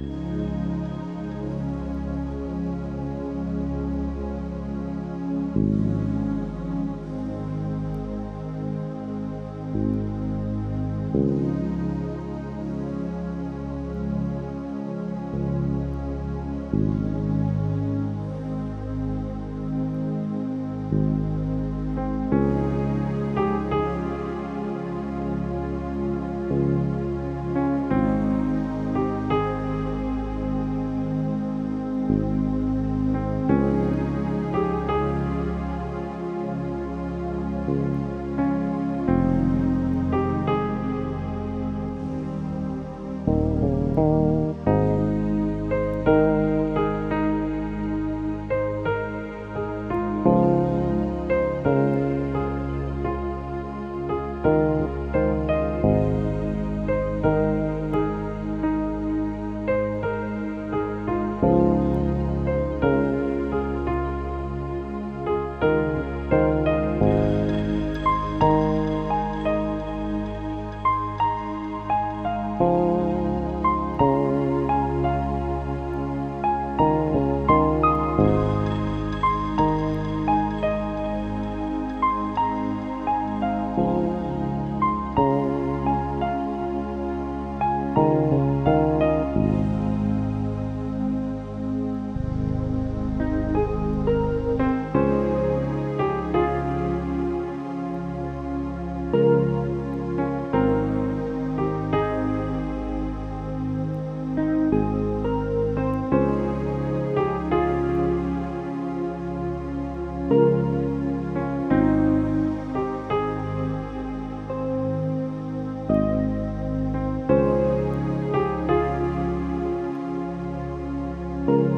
う you